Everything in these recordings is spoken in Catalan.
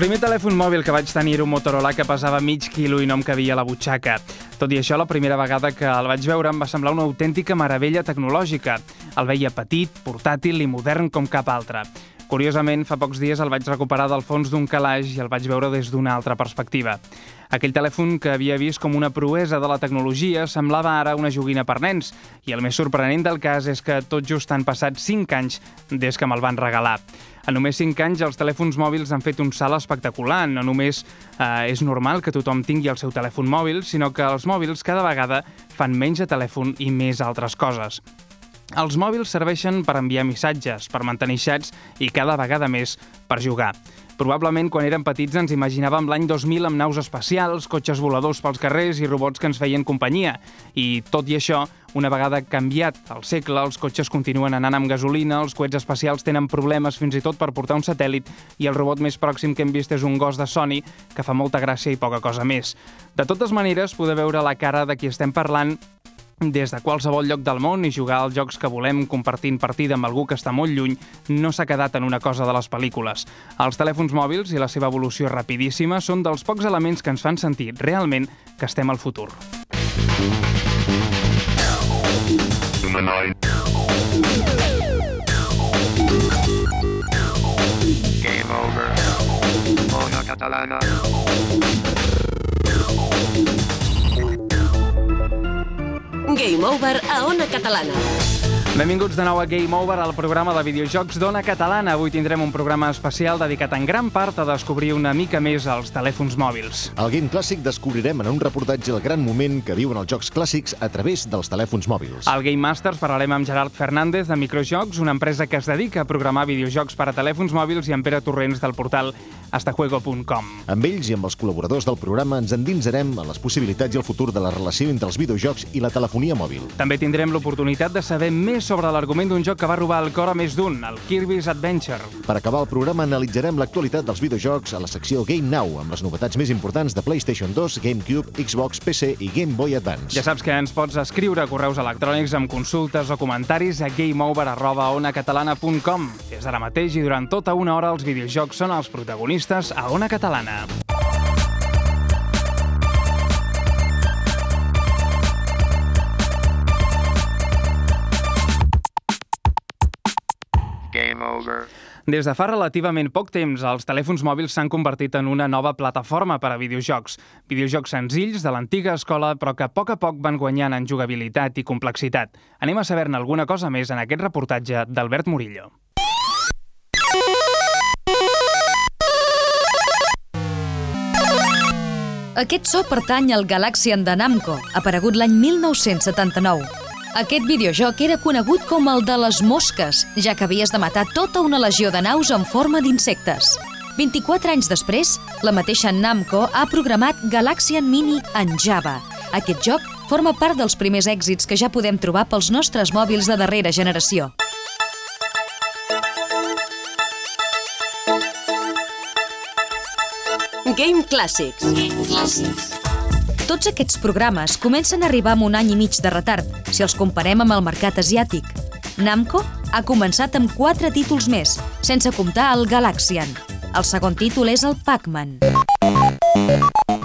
primer telèfon mòbil que vaig tenir era un Motorola que pesava mig quilo i no em cabia a la butxaca. Tot i això, la primera vegada que el vaig veure em va semblar una autèntica meravella tecnològica. El veia petit, portàtil i modern com cap altre. Curiosament, fa pocs dies el vaig recuperar del fons d'un calaix i el vaig veure des d'una altra perspectiva. Aquell telèfon que havia vist com una proesa de la tecnologia semblava ara una joguina per nens, i el més sorprenent del cas és que tot just han passat 5 anys des que me'l van regalar. En només 5 anys els telèfons mòbils han fet un salt espectacular. No només eh, és normal que tothom tingui el seu telèfon mòbil, sinó que els mòbils cada vegada fan menys de telèfon i més altres coses. Els mòbils serveixen per enviar missatges, per mantenir xats i cada vegada més per jugar. Probablement, quan érem petits, ens imaginàvem l'any 2000 amb naus espacials, cotxes voladors pels carrers i robots que ens feien companyia. I, tot i això, una vegada canviat el segle, els cotxes continuen anant amb gasolina, els coets espacials tenen problemes fins i tot per portar un satèl·lit i el robot més pròxim que hem vist és un gos de Sony que fa molta gràcia i poca cosa més. De totes maneres, poder veure la cara de qui estem parlant des de qualsevol lloc del món i jugar als jocs que volem compartint partida amb algú que està molt lluny no s'ha quedat en una cosa de les pel·lícules. Els telèfons mòbils i la seva evolució rapidíssima són dels pocs elements que ens fan sentir realment que estem al futur. Game over. Ona catalana. Game Over a Ona Catalana. Benvinguts de nou a Game Over, al programa de videojocs d'Ona Catalana. Avui tindrem un programa especial dedicat en gran part a descobrir una mica més els telèfons mòbils. Al Game Clàssic descobrirem en un reportatge el gran moment que viuen els jocs clàssics a través dels telèfons mòbils. Al Game Masters parlarem amb Gerard Fernández de Microjocs, una empresa que es dedica a programar videojocs per a telèfons mòbils i amb Pere Torrents del portal astajuego.com. Amb ells i amb els col·laboradors del programa ens endinsarem en les possibilitats i el futur de la relació entre els videojocs i la telefonia mòbil. També tindrem l'oportunitat de saber més sobre l'argument d'un joc que va robar el cor a més d'un, el Kirby's Adventure. Per acabar el programa analitzarem l'actualitat dels videojocs a la secció Game Now, amb les novetats més importants de PlayStation 2, GameCube, Xbox, PC i Game Boy Advance. Ja saps que ens pots escriure correus electrònics amb consultes o comentaris a gameover.onacatalana.com. Des d'ara mateix i durant tota una hora els videojocs són els protagonistes a Ona Catalana. Game over. Des de fa relativament poc temps, els telèfons mòbils s'han convertit en una nova plataforma per a videojocs. Videojocs senzills de l'antiga escola, però que a poc a poc van guanyant en jugabilitat i complexitat. Anem a saber-ne alguna cosa més en aquest reportatge d'Albert Murillo. Aquest so pertany al Galaxian de Namco, aparegut l'any 1979. Aquest videojoc era conegut com el de les mosques, ja que havies de matar tota una legió de naus en forma d'insectes. 24 anys després, la mateixa Namco ha programat Galaxian Mini en Java. Aquest joc forma part dels primers èxits que ja podem trobar pels nostres mòbils de darrera generació. Game Classics. Tots aquests programes comencen a arribar amb un any i mig de retard, si els comparem amb el mercat asiàtic. Namco ha començat amb quatre títols més, sense comptar el Galaxian. El segon títol és el Pac-Man.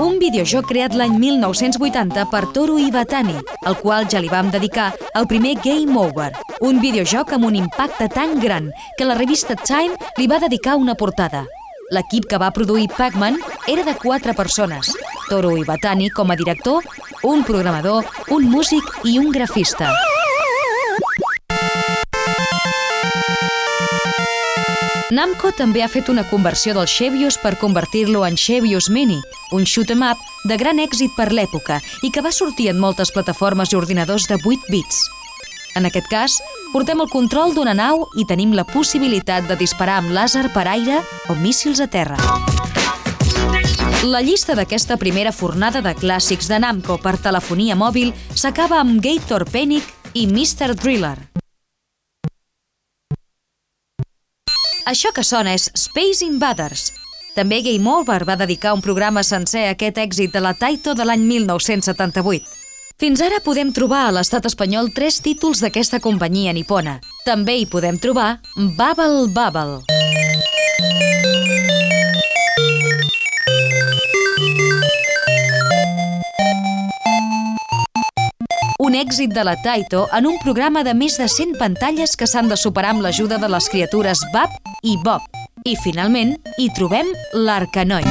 Un videojoc creat l'any 1980 per Toru Iwatani, al qual ja li vam dedicar el primer Game Over, un videojoc amb un impacte tan gran que la revista Time li va dedicar una portada. L'equip que va produir Pac-Man era de quatre persones. Toru Iwatani com a director, un programador, un músic i un grafista. Namco també ha fet una conversió del Xevious per convertir-lo en Xevious Mini, un shoot 'em up de gran èxit per l'època i que va sortir en moltes plataformes i ordinadors de 8 bits. En aquest cas, portem el control d'una nau i tenim la possibilitat de disparar amb làser per aire o míssils a terra. La llista d'aquesta primera fornada de clàssics de Namco per telefonia mòbil s'acaba amb Gator Panic i Mr. Driller. Això que sona és Space Invaders. També Game Over va dedicar un programa sencer a aquest èxit de la Taito de l'any 1978. Fins ara podem trobar a l'estat espanyol tres títols d'aquesta companyia nipona. També hi podem trobar Bubble Bubble. Un èxit de la Taito en un programa de més de 100 pantalles que s'han de superar amb l'ajuda de les criatures Bab i Bob. I finalment, hi trobem l'Arcanoi.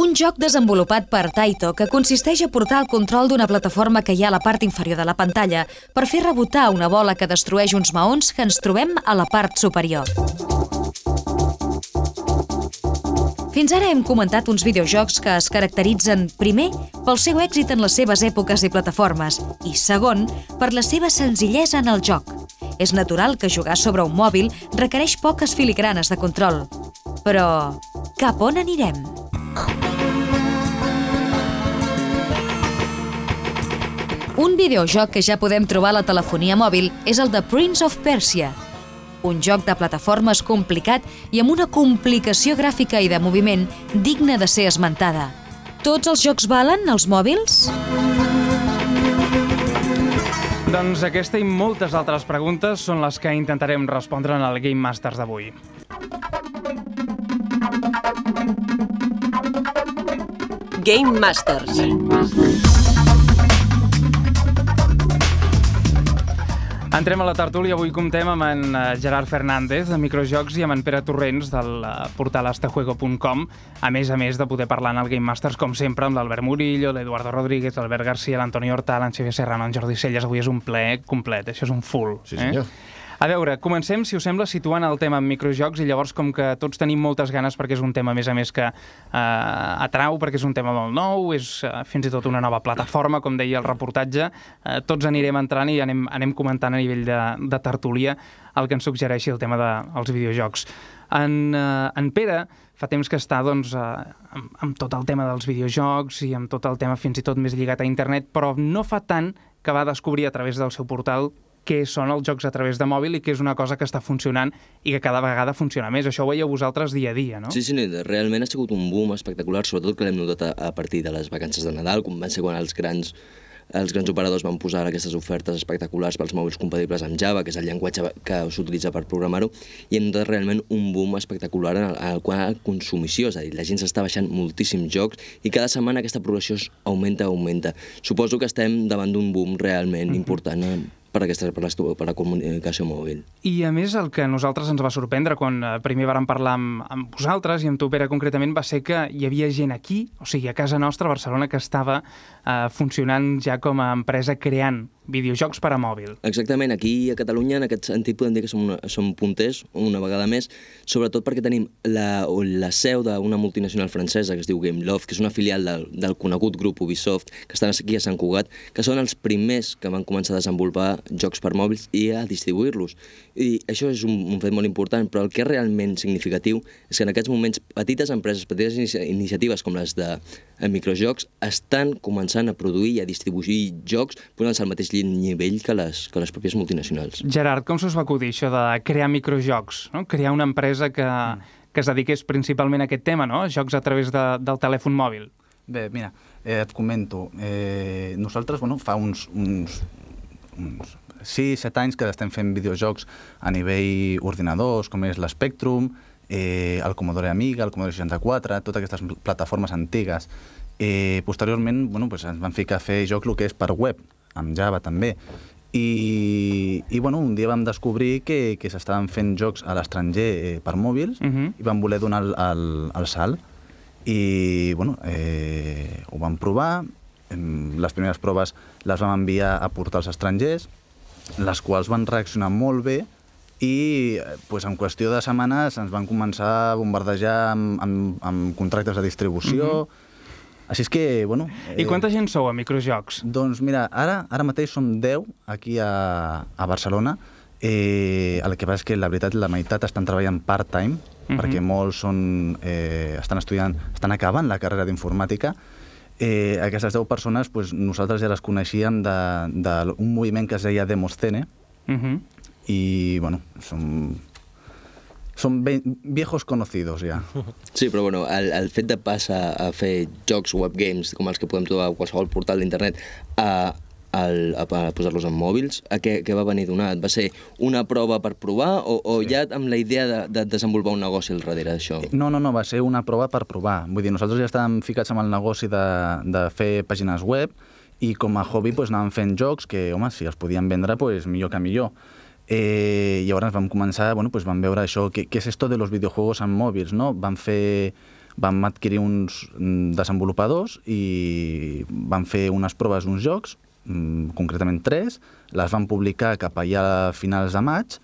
Un joc desenvolupat per Taito que consisteix a portar el control d'una plataforma que hi ha a la part inferior de la pantalla per fer rebotar una bola que destrueix uns maons que ens trobem a la part superior. Fins ara hem comentat uns videojocs que es caracteritzen, primer, pel seu èxit en les seves èpoques i plataformes, i segon, per la seva senzillesa en el joc. És natural que jugar sobre un mòbil requereix poques filigranes de control. Però cap on anirem? Un videojoc que ja podem trobar a la telefonia mòbil és el de Prince of Persia, un joc de plataformes complicat i amb una complicació gràfica i de moviment digna de ser esmentada. Tots els jocs valen, els mòbils? Doncs aquesta i moltes altres preguntes són les que intentarem respondre en el Game Masters d'avui. Game Masters. Entrem a la tertúlia. Avui comptem amb en eh, Gerard Fernández, de Microjocs, i amb en Pere Torrents, del eh, portal astajuego.com, a més a més de poder parlar en el Game Masters, com sempre, amb l'Albert Murillo, l'Eduardo Rodríguez, l'Albert Garcia, l'Antoni Horta, l'Anxavier Serrano, en Jordi Celles. Avui és un ple complet, això és un full. Sí, senyor. Eh? A veure, comencem, si us sembla, situant el tema en microjocs i llavors com que tots tenim moltes ganes perquè és un tema, a més a més, que eh, atrau, perquè és un tema molt nou, és eh, fins i tot una nova plataforma, com deia el reportatge, eh, tots anirem entrant i anem, anem comentant a nivell de, de tertúlia el que ens suggereixi el tema dels de, videojocs. En, eh, en Pere fa temps que està doncs, eh, amb, amb tot el tema dels videojocs i amb tot el tema fins i tot més lligat a internet, però no fa tant que va descobrir a través del seu portal què són els jocs a través de mòbil i que és una cosa que està funcionant i que cada vegada funciona més. Això ho veieu vosaltres dia a dia, no? Sí, sí, realment ha sigut un boom espectacular, sobretot que l'hem notat a, a partir de les vacances de Nadal, com van ser quan els grans els grans operadors van posar aquestes ofertes espectaculars pels mòbils compatibles amb Java, que és el llenguatge que s'utilitza per programar-ho, i hem notat realment un boom espectacular en el, en el qual la consumició, és a dir, la gent s'està baixant moltíssims jocs i cada setmana aquesta progressió augmenta, augmenta. Suposo que estem davant d'un boom realment mm -hmm. important eh, per, aquesta, per, per la comunicació mòbil. I a més el que a nosaltres ens va sorprendre quan eh, primer vàrem parlar amb, amb vosaltres i amb tu, Pere, concretament, va ser que hi havia gent aquí, o sigui, a casa nostra, a Barcelona, que estava eh, funcionant ja com a empresa creant videojocs per a mòbil. Exactament, aquí a Catalunya en aquest sentit podem dir que som, una, som punters una vegada més, sobretot perquè tenim la, la seu d'una multinacional francesa que es diu Gameloft, que és una filial del, del conegut grup Ubisoft, que estan aquí a Sant Cugat, que són els primers que van començar a desenvolupar jocs per mòbils i a distribuir-los. I això és un, un fet molt important, però el que és realment significatiu és que en aquests moments petites empreses, petites iniciatives com les de microjocs, estan començant a produir i a distribuir jocs posant-se al mateix nivell que les, que les pròpies multinacionals. Gerard, com s'us va acudir això de crear microjocs? No? Crear una empresa que, que es dediqués principalment a aquest tema, no? jocs a través de, del telèfon mòbil. Bé, mira, eh, et comento. Eh, nosaltres, bueno, fa uns, uns, uns 6-7 anys que estem fent videojocs a nivell ordinadors, com és l'Spectrum, eh, el Commodore Amiga, el Commodore 64, totes aquestes plataformes antigues. Eh, posteriorment, bueno, pues ens van ficar a fer jocs el que és per web, amb Java també. I, i bueno, un dia vam descobrir que, que s'estaven fent jocs a l'estranger eh, per mòbils uh -huh. i vam voler donar el, el, el salt. I bueno, eh, ho vam provar, les primeres proves les vam enviar a portals estrangers, les quals van reaccionar molt bé i pues, en qüestió de setmanes ens van començar a bombardejar amb, amb, amb contractes de distribució, uh -huh així és que, bueno... I quanta gent sou a Microjocs? Doncs mira, ara, ara mateix som 10 aquí a, a Barcelona. Eh, el que passa és que la veritat la meitat estan treballant part-time, uh -huh. perquè molts són, eh, estan estudiant, estan acabant la carrera d'informàtica. Eh, aquestes 10 persones pues, nosaltres ja les coneixíem d'un moviment que es deia Demoscene, uh -huh. i bueno, som són viejos conocidos ja. Sí, però bueno, el, el fet de passar a fer jocs web games com els que podem trobar a qualsevol portal d'internet a al, a, a posar-los en mòbils? A què, què va venir donat? Va ser una prova per provar o, o sí. ja amb la idea de, de desenvolupar un negoci al darrere d'això? No, no, no, va ser una prova per provar. Vull dir, nosaltres ja estàvem ficats amb el negoci de, de fer pàgines web i com a hobby pues, anàvem fent jocs que, home, si els podíem vendre, pues, millor que millor. Eh, llavors vam començar, bueno, pues vam veure això, què, què és esto de los videojuegos en mòbils, no? Vam fer vam adquirir uns mm, desenvolupadors i vam fer unes proves d'uns jocs, mm, concretament tres, les vam publicar cap allà a finals de maig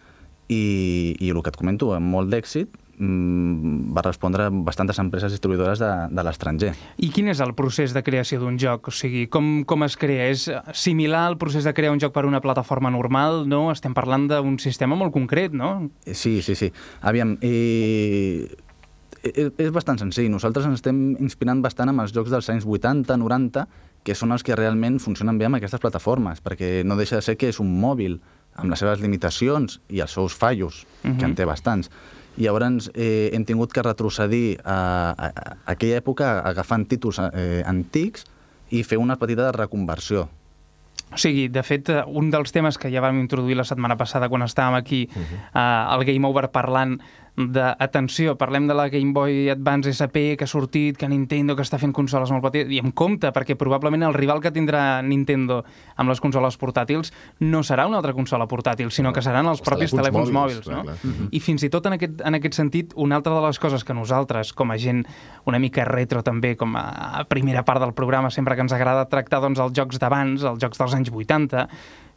i, i el que et comento, amb molt d'èxit, va respondre bastantes empreses distribuïdores de, de l'estranger. I quin és el procés de creació d'un joc? O sigui, com, com es crea? És similar al procés de crear un joc per una plataforma normal, no? Estem parlant d'un sistema molt concret, no? Eh, Sí, sí, sí. Aviam, eh, és, és bastant senzill. Nosaltres ens estem inspirant bastant amb els jocs dels anys 80, 90, que són els que realment funcionen bé amb aquestes plataformes, perquè no deixa de ser que és un mòbil amb les seves limitacions i els seus fallos, uh -huh. que en té bastants. I llavors eh, hem tingut que retrocedir a, a, a aquella època agafant títols eh, antics i fer una petita reconversió. O sigui, de fet, eh, un dels temes que ja vam introduir la setmana passada quan estàvem aquí uh -huh. uh, al Game Over parlant de, atenció, parlem de la Game Boy Advance SP que ha sortit, que Nintendo que està fent consoles molt petites, i amb compte, perquè probablement el rival que tindrà Nintendo amb les consoles portàtils no serà una altra consola portàtil, sinó que seran els, Els propis telèfons telèfons mòbils, mòbils, clar, no? clar. Mm -hmm. I fins i tot en aquest, en aquest sentit, una altra de les coses que nosaltres, com a gent una mica retro també, com a primera part del programa, sempre que ens agrada tractar doncs, els jocs d'abans, els jocs dels anys 80,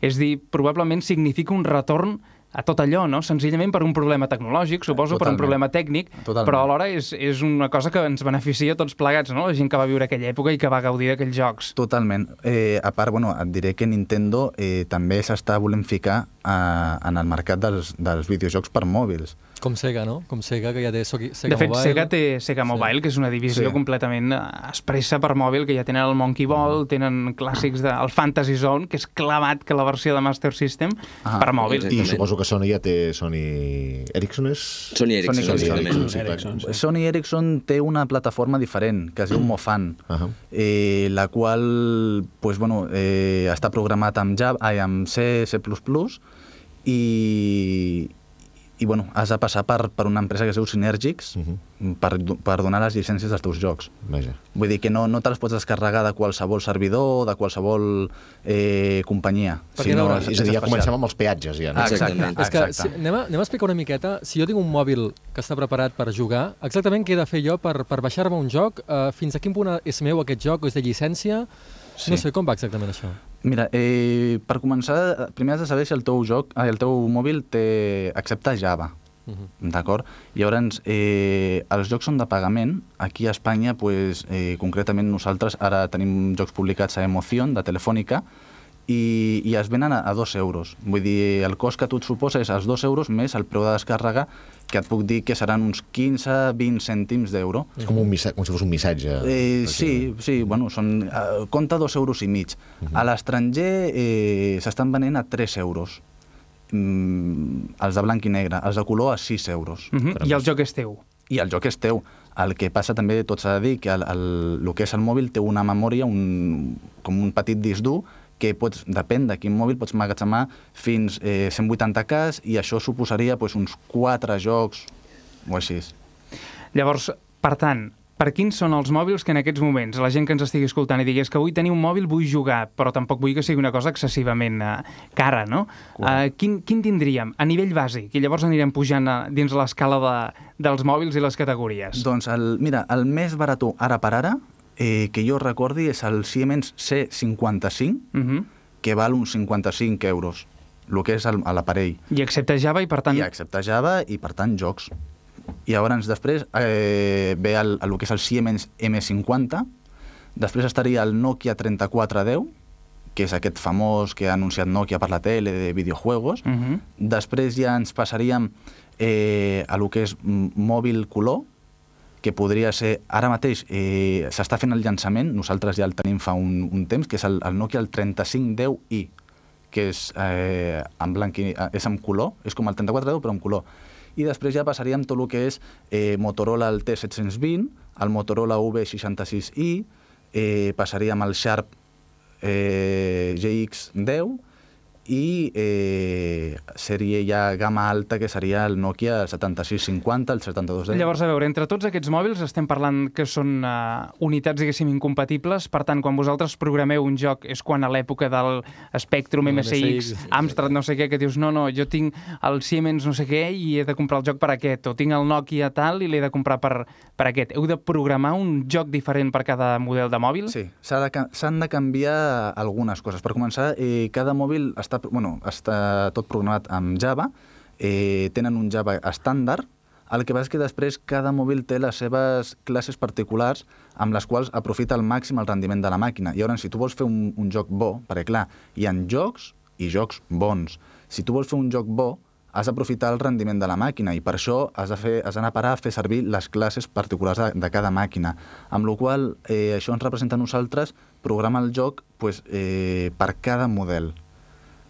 és dir, probablement significa un retorn a tot allò, no? Senzillament per un problema tecnològic, suposo, per un Totalment. problema tècnic, Totalment. però alhora és, és una cosa que ens beneficia tots plegats, no? La gent que va viure aquella època i que va gaudir d'aquells jocs. Totalment. Eh, a part, bueno, et diré que Nintendo eh, també s'està volent ficar a, en el mercat dels, dels videojocs per mòbils. Com Sega, no? Com Sega, que ja té Sega de fet, Mobile. Sega té Sega Mobile, que és una divisió Sí. completament eh, expressa per mòbil, que ja tenen el Monkey Ball, tenen clàssics del de, Fantasy Zone, que és clavat que la versió de Master System Ah, per mòbil. I Exactament. suposo que Sony ja té Sony Ericsson és... Sony Ericsson, Sony Sony exactament. Ericsson, sí. Ericsson, sí. Sony Ericsson té una plataforma diferent, que es diu Mofan, Ahà. eh, la qual pues, bueno, eh, està programat amb, Java, ai, amb C, C++ i, i bueno, has de passar per, per una empresa que es diu Synergics Mhm. per, do- per donar les llicències dels teus jocs. Vaja. Vull dir que no, no te les pots descarregar de qualsevol servidor, de qualsevol eh, companyia. Perquè no, és, És a dir, ja comencem amb els peatges, ja. No? Exacte. Exactament. És que exacte. si, anem, a, anem a explicar una miqueta, si jo tinc un mòbil que està preparat per jugar, exactament què he de fer jo per, per baixar-me un joc? Uh, fins a quin punt és meu aquest joc? És de llicència? Sí. No sé, com va exactament això? Mira, eh, per començar, primer has de saber si el teu joc, eh, el teu mòbil té, accepta Java. Uh -huh. D'acord? Llavors, eh, els jocs són de pagament. Aquí a Espanya, pues, eh, concretament nosaltres ara tenim jocs publicats a Emoción, de Telefònica, i, i es venen a, a dos euros. Vull dir, el cost que tu et suposa és els dos euros més el preu de descàrrega, que et puc dir que seran uns 15-20 cèntims d'euro. És com, un missa... com si fos un missatge. Eh, sí, sí, bueno, són, eh, compta dos euros i mig. A l'estranger eh, s'estan venent a 3 euros. Mm, els de blanc i negre, els de color a 6 euros. Uh -huh. I el joc és teu. I el joc és teu. El que passa també, tot s'ha de dir, que el, el, el que és el mòbil té una memòria, un, com un petit disc dur, que pots, depèn de quin mòbil, pots magatzemar fins eh, 180K i això suposaria pues, uns 4 jocs o així. Llavors, per tant, per quins són els mòbils que en aquests moments la gent que ens estigui escoltant i digués que vull tenir un mòbil, vull jugar, però tampoc vull que sigui una cosa excessivament uh, cara, no? Uh, quin, quin tindríem a nivell bàsic? I llavors anirem pujant uh, dins l'escala de, dels mòbils i les categories. Doncs, el, mira, el més barató ara per ara, eh, que jo recordi, és el Siemens C55, Uh -huh. que val uns 55 euros, el que és l'aparell. I accepta Java i, per tant, I accepta Java i, per tant, jocs. I llavors, després, eh, ve el, el que és el Siemens M50, després estaria el Nokia 3410, que és aquest famós que ha anunciat Nokia per la tele de videojuegos. Uh -huh. Després ja ens passaríem eh, a lo que és mòbil color, que podria ser, ara mateix eh, s'està fent el llançament, nosaltres ja el tenim fa un, un temps, que és el, el Nokia el 3510i, que és, eh, en blanc i, eh, és en color, és com el 3410 però en color. I després ja passaríem tot el que és eh, Motorola el T720, el Motorola V66i, eh, passaríem al Sharp eh, GX10 i eh, sèrie ja gamma alta, que seria el Nokia el 7650, el 7210. Llavors, a veure, entre tots aquests mòbils estem parlant que són uh, unitats, diguéssim, incompatibles. Per tant, quan vosaltres programeu un joc és quan a l'època del Spectrum, El MSX, MSX, Amstrad, no sé què, que dius, no, no, jo tinc el Siemens no sé què i he de comprar el joc per aquest, o tinc el Nokia tal i l'he de comprar per, per aquest. Heu de programar un joc diferent per cada model de mòbil? Sí, s'ha de s'han de, canviar algunes coses. Per començar, eh, cada mòbil està, bueno, està tot programat amb Java, eh, tenen un Java estàndard, el que passa és que després cada mòbil té les seves classes particulars amb les quals aprofita al màxim el rendiment de la màquina. I llavors, si tu vols fer un, un joc bo, perquè clar, hi ha jocs i jocs bons. Si tu vols fer un joc bo, has d'aprofitar el rendiment de la màquina i per això has de fer, has d'anar a parar a fer servir les classes particulars de, de cada màquina. Amb la qual eh, això ens representa a nosaltres programar el joc pues, eh, per cada model.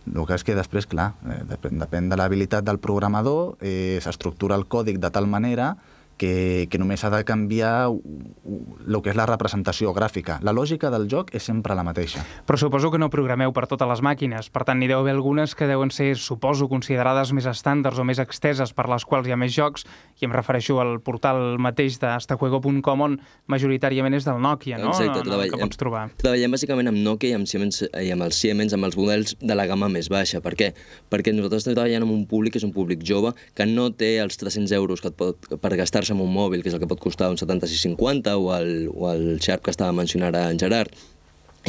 El que és que després, clar, eh, depèn, depèn de l'habilitat del programador, eh, s'estructura el còdic de tal manera que, que només ha de canviar el que és la representació gràfica. La lògica del joc és sempre la mateixa. Però suposo que no programeu per totes les màquines. Per tant, n'hi deu haver algunes que deuen ser, suposo, considerades més estàndards o més exteses per les quals hi ha més jocs, i em refereixo al portal mateix d'estajuego.com, on majoritàriament és del Nokia, no? Exacte, no, no, que treballem- pots trobar. Treballem bàsicament amb Nokia i amb, Siemens, i amb els Siemens, amb els models de la gamma més baixa. Per què? Perquè nosaltres estem treballant amb un públic que és un públic jove que no té els 300 euros que et pot, per gastar-se en un mòbil, que és el que pot costar un 7650 o el, o el Sharp que estava mencionant ara en Gerard.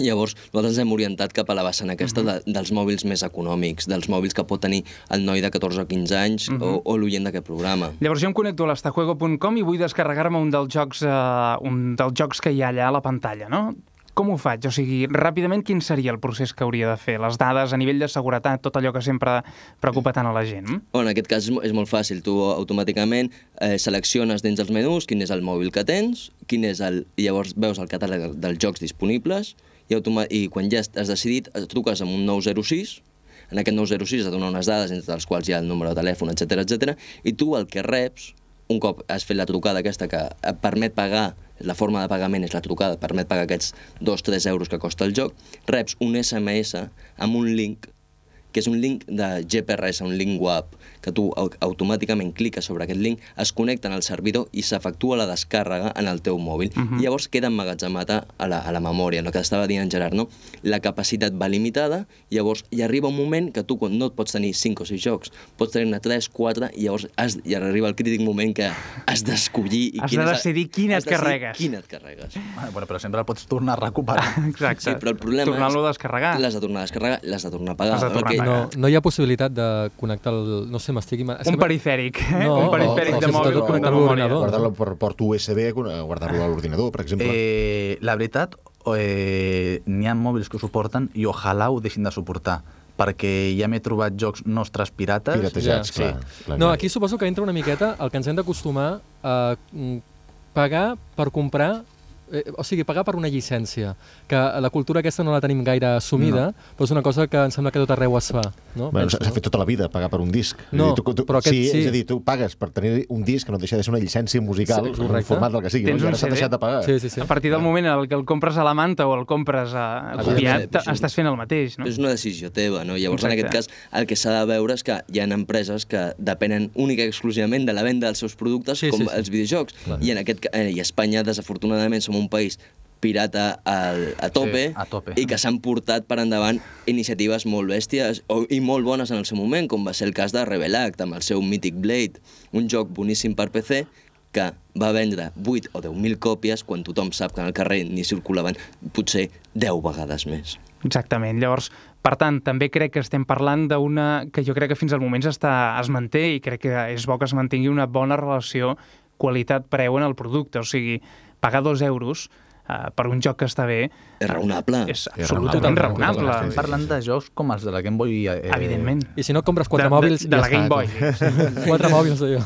Llavors, nosaltres ens hem orientat cap a la vessant aquesta de, dels mòbils més econòmics, dels mòbils que pot tenir el noi de 14 o 15 anys o, o l'oient d'aquest programa. Llavors jo em connecto a l'estajuego.com i vull descarregar-me un dels jocs uh, un dels jocs que hi ha allà a la pantalla, no? Com ho faig? O sigui, ràpidament, quin seria el procés que hauria de fer? Les dades a nivell de seguretat, tot allò que sempre preocupa tant a la gent? Oh, en aquest cas és, mo- és molt fàcil. Tu automàticament eh, selecciones dins els menús quin és el mòbil que tens, quin és el... llavors veus el catàleg dels jocs disponibles i, i quan ja has decidit truques amb un 906 en aquest 906 et dona unes dades entre les quals hi ha el número de telèfon, etc etc. i tu el que reps, un cop has fet la trucada aquesta que et permet pagar, la forma de pagament és la trucada, et permet pagar aquests 2-3 euros que costa el joc, reps un SMS amb un link que és un link de GPRS, un link web, que tu au automàticament cliques sobre aquest link, es connecta el servidor i s'efectua la descàrrega en el teu mòbil. Uh -huh. I llavors queda emmagatzemada a la, a la memòria, el que estava dient en Gerard, no? La capacitat va limitada, llavors hi arriba un moment que tu quan no et pots tenir 5 o 6 jocs, pots tenir-ne 3, 4, i llavors has, i arriba el crític moment que has d'escollir... Has de decidir quin has et carregues. Quin et carregues. Ah, Bueno, però sempre el pots tornar a recuperar. Exacte. Sí, però el problema Tornar-lo a descarregar. L'has de tornar a descarregar, l'has de tornar a pagar. Has de tornar a. No, no hi ha possibilitat de connectar el... No sé, m'estic... Un que- perifèric, eh? No, un perifèric o- o de mòbil de a memòria. l'ordinador. Guardar-lo per port USB, guardar-lo a l'ordinador, per exemple. Eh, la veritat, eh, n'hi ha mòbils que ho suporten i ojalà ho deixin de suportar perquè ja m'he trobat jocs nostres pirates. Piratejats, Ja, clar. clar. No, aquí suposo que entra una miqueta el que ens hem d'acostumar a mm, pagar per comprar eh, o sigui, pagar per una llicència, que la cultura aquesta no la tenim gaire assumida, no. però és una cosa que em sembla que tot arreu es fa. No? Bueno, s'ha fet tota la vida, pagar per un disc. És a No, dir, tu, tu, però aquest sí, sí. És a dir, tu pagues per tenir un disc que no deixa de ser una llicència musical, Sí, correcte. format del que sigui. Tens no? I un ara s'ha deixat de pagar. Sí, sí, sí. A partir del moment en el que el compres a la manta o el compres a, a copiat, estàs fent el mateix, no? És una decisió teva, no? Llavors, Exacte. en aquest cas, el que s'ha de veure és que hi ha empreses que depenen única i exclusivament de la venda dels seus productes, Sí, com sí, sí. els videojocs. I en aquest eh, i Espanya, desafortunadament, som un país pirata al, a tope, Sí, a tope. i que s'han portat per endavant iniciatives molt bèsties o, i molt bones en el seu moment, com va ser el cas de Rebelact, amb el seu Mythic Blade, un joc boníssim per PC que va vendre 8 o 10.000 còpies quan tothom sap que en el carrer ni circulaven potser 10 vegades més. Exactament. Llavors, per tant, també crec que estem parlant d'una que jo crec que fins al moment està, es manté i crec que és bo que es mantingui una bona relació qualitat-preu en el producte. O sigui, pagar dos euros uh, per un joc que està bé És raonable. és És absolutament raonable. raonable. Sí, Estem parlant de jocs com els de la Game Boy... Eh, Evidentment. I si no compres quatre De- de- mòbils... de ja la Game Boy. quatre mòbils, allò.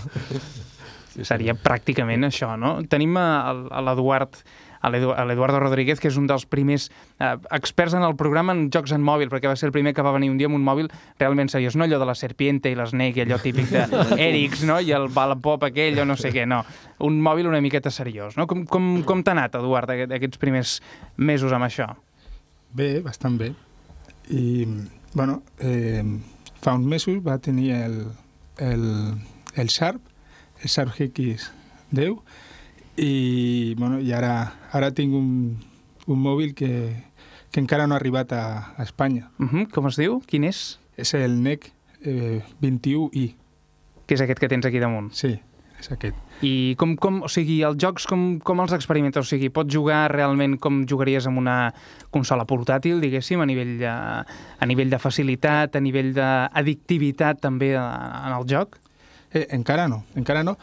Seria pràcticament això, no? Tenim l'Eduard a l'Edu- a l'Eduardo Rodríguez, que és un dels primers eh, experts en el programa en jocs en mòbil, perquè va ser el primer que va venir un dia amb un mòbil realment seriós, no allò de la Serpiente i l'Snake, allò típic d'Erics, no? i el Wallapop aquell, o no sé què, no. Un mòbil una miqueta seriós, no? Com, com, com t'ha anat, Eduard, aquest- aquests primers mesos amb això? bé, bastant bé. I, bueno, eh, fa uns mesos va tenir el, el, el Sharp, el Sharp GX10, i, bueno, i ara, ara tinc un, un mòbil que, que encara no ha arribat a, a Espanya. Uh -huh. Com es diu? Quin és? És el NEC eh, 21i. Que és aquest que tens aquí damunt. Sí, és aquest. I com, com, o sigui, els jocs com, com els experimentes? O sigui, pots jugar realment com jugaries amb una consola portàtil, diguéssim, a nivell de, a nivell de facilitat, a nivell d'addictivitat també en el joc? Eh, encara no, encara no,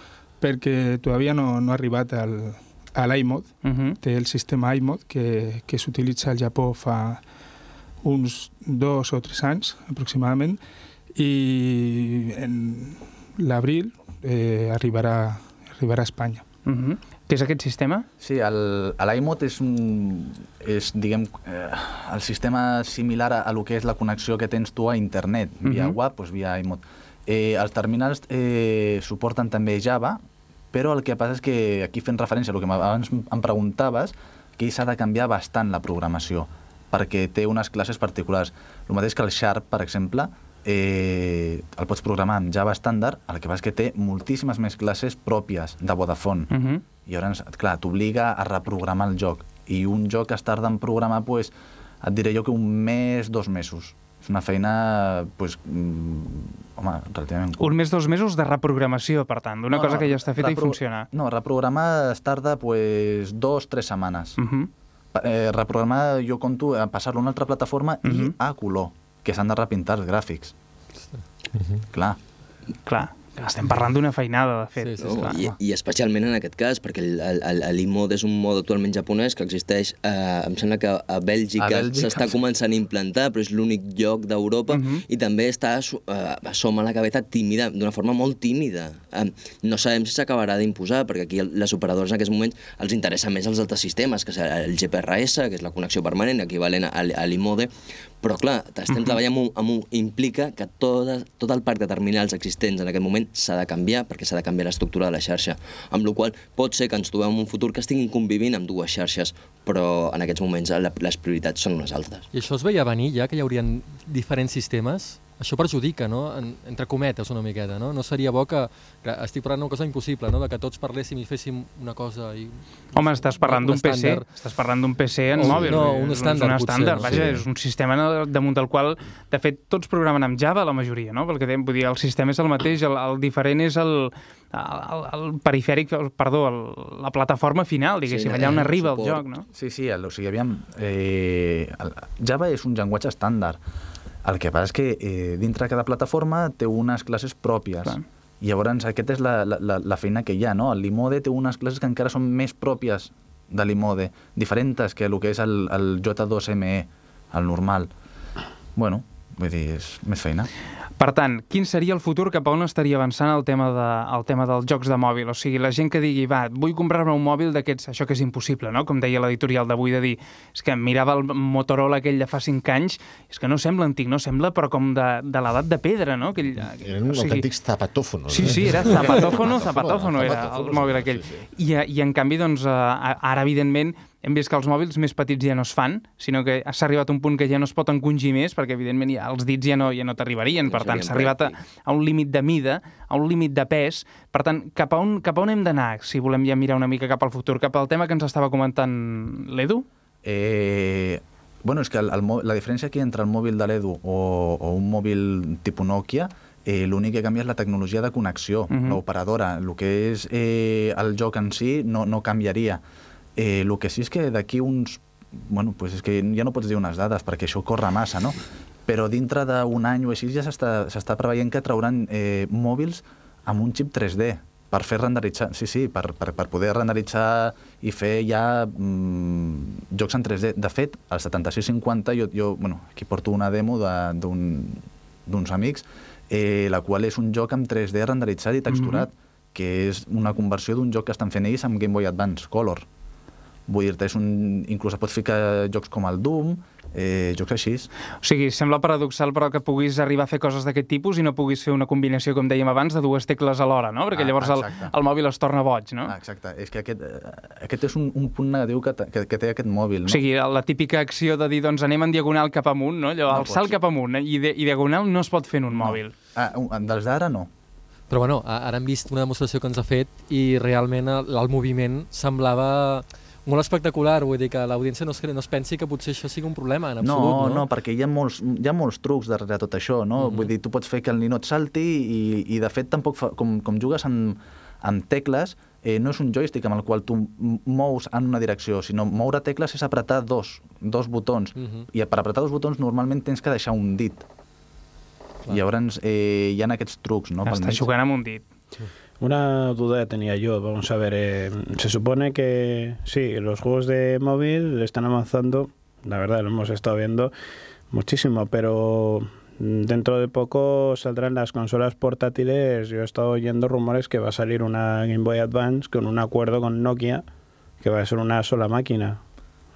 perquè todavía no, no ha arribat al, a l'iMod. Uh -huh. Té el sistema iMod que, que s'utilitza al Japó fa uns dos o tres anys aproximadament i en l'abril eh, arribarà, arribarà a Espanya. Uh -huh. Què és aquest sistema? Sí, el- l'iMod és, un, és diguem, eh, el sistema similar a, a lo que és la connexió que tens tu a internet, via Mhm. web, doncs via iMod. Eh, els terminals eh, suporten també Java, però el que passa és que aquí fent referència a el que abans em preguntaves, que s'ha de canviar bastant la programació, perquè té unes classes particulars. El mateix que el Sharp, per exemple, eh, el pots programar en Java estàndard, el que passa és que té moltíssimes més classes pròpies de Vodafone. Uh -huh. I llavors, clar, t'obliga a reprogramar el joc. I un joc que es tarda en programar, pues, et diré jo que un mes, dos mesos. És una feina, pues, mm, home, relativament Un mes, dos mesos de reprogramació, per tant, d'una cosa que ja està feta i funciona. No, reprogramar es tarda pues, dos, tres setmanes. Uh -huh. eh, reprogramar, jo conto, a passar-lo a una altra plataforma Mhm. i a color, que s'han de repintar els gràfics. Clar. Clar, estem parlant d'una feinada, de fet. Sí, sí? Clar. I, I especialment en aquest cas, perquè el- el- el- l'IMOD és un mode actualment japonès que existeix, eh, em sembla que a Bèlgica, A Bèlgica, s'està començant a implantar, però és l'únic lloc d'Europa Mhm. i també està eh, som a la gaveta tímida, d'una forma molt tímida. Eh, no sabem si s'acabarà d'imposar, perquè aquí les operadores en aquests moments els interessa més els altres sistemes, que és el GPRS, que és la connexió permanent, equivalent a, a l'IMODE, però clar, estem treballant amb un, amb un, implica que tot, tot el parc de terminals existents en aquest moment s'ha de canviar perquè s'ha de canviar l'estructura de la xarxa, amb la qual pot ser que ens trobem en un futur que estiguin convivint amb dues xarxes, però en aquests moments les prioritats són unes altres. I això es veia venir ja, que hi haurien diferents sistemes? Això perjudica, no? En, entre cometes, una miqueta, no? No seria bo que... Clar, estic parlant d'una cosa impossible, no? De que tots parléssim i féssim una cosa i... Home, estàs parlant Un d'un PC, estàs parlant d'un PC en O- mòbil. no, un estàndard, Un potser, estàndard, no? vaja, Sí. és un sistema en- damunt del qual, de fet, tots programen amb Java, la majoria, no? Perquè dèiem, vull dir, el sistema és el mateix, el, el diferent és el, el, el perifèric, el- perdó, el, la plataforma final, diguéssim, Sí, allà on el arriba el suport. joc, no? Sí, sí, el, o sigui, aviam, eh, el, Java és un llenguatge estàndard. El que passa és que eh, dintre de cada plataforma té unes classes pròpies. Clar. I llavors aquesta és la, la, la, la feina que hi ha, no? El Limode té unes classes que encara són més pròpies de l'Imode, diferents que el que és el, el J2ME, el normal. Bueno, vull dir, és més feina. Per tant, quin seria el futur cap a on estaria avançant el tema, de, el tema dels jocs de mòbil? O sigui, la gent que digui, va, vull comprar-me un mòbil d'aquests, això que és impossible, no? Com deia l'editorial d'avui, de dir, és que mirava el Motorola aquell de fa 5 anys, és que no sembla antic, no sembla, però com de, de l'edat de pedra, no? Aquell, Eren o autèntics zapatòfonos. Sí, sí, era zapatófono, zapatófono era el Zapatófonos, mòbil aquell. sí, sí. I, I en canvi, doncs, eh, ara, evidentment, hem vist que els mòbils més petits ja no es fan, sinó que s'ha arribat a un punt que ja no es pot encongir més, perquè, evidentment, ja, els dits ja no, ja no t'arribarien. No Per tant, s'ha arribat a, a un límit de mida, a un límit de pes. Per tant, cap a on, cap a on hem d'anar, si volem ja mirar una mica cap al futur? Cap al tema que ens estava comentant l'Edu? Eh, bueno, és que el, el, la diferència aquí entre el mòbil de l'Edu o, o un mòbil tipus Nokia eh, l'únic que canvia és la tecnologia de connexió, Mhm. l'operadora. El que és eh, el joc en si no, no canviaria. Eh, el que sí és que d'aquí uns... Bueno, pues és que ja no pots dir unes dades perquè això corre massa, no? Però dintre d'un any o així ja s'està preveient que trauran eh, mòbils amb un xip 3D per fer renderitzar, sí, sí, per, per, per poder renderitzar i fer ja mm, jocs en 3D. De fet, el 7650, jo, jo bueno, aquí porto una demo de- d'un- d'uns amics, eh, la qual és un joc amb 3D renderitzat i texturat, que és una conversió d'un joc que estan fent ells amb Game Boy Advance Color. Vull dir-te, és un... inclús pots ficar jocs com el Doom, eh, jocs així. O sigui, sembla paradoxal, però que puguis arribar a fer coses d'aquest tipus i no puguis fer una combinació, com dèiem abans, de dues tecles alhora, no? Perquè Ah, llavors el, exacte. el mòbil es torna boig, no? Ah, exacte, és que aquest, eh, aquest és un, un punt negatiu que, te- que, que té aquest mòbil. No? O sigui, la típica acció de dir, doncs anem en diagonal cap amunt, no? Allò, No el salt cap amunt, eh? I, de, i diagonal no es pot fer en un mòbil. Ah, dels d'ara no. Però bueno, ara hem vist una demostració que ens ha fet i realment el, el moviment semblava molt espectacular, vull dir que l'audiència no, es, no es pensi que potser això sigui un problema en absolut, no, no? no, perquè hi ha molts, hi ha molts trucs darrere tot això, no? Vull dir, tu pots fer que el ninot salti i, i de fet tampoc fa, com, com jugues amb, amb tecles, eh, no és un joystick amb el qual tu mous en una direcció, sinó moure tecles és apretar dos, dos botons. Mhm. I per apretar dos botons normalment tens que deixar un dit. I llavors eh, hi ha aquests trucs, no? Està jugant amb un dit. Una duda tenía yo, vamos a ver, eh, se supone que sí, los juegos de móvil están avanzando, la verdad lo hemos estado viendo muchísimo, pero dentro de poco saldrán las consolas portátiles, yo he estado oyendo rumores que va a salir una Game Boy Advance con un acuerdo con Nokia, que va a ser una sola máquina,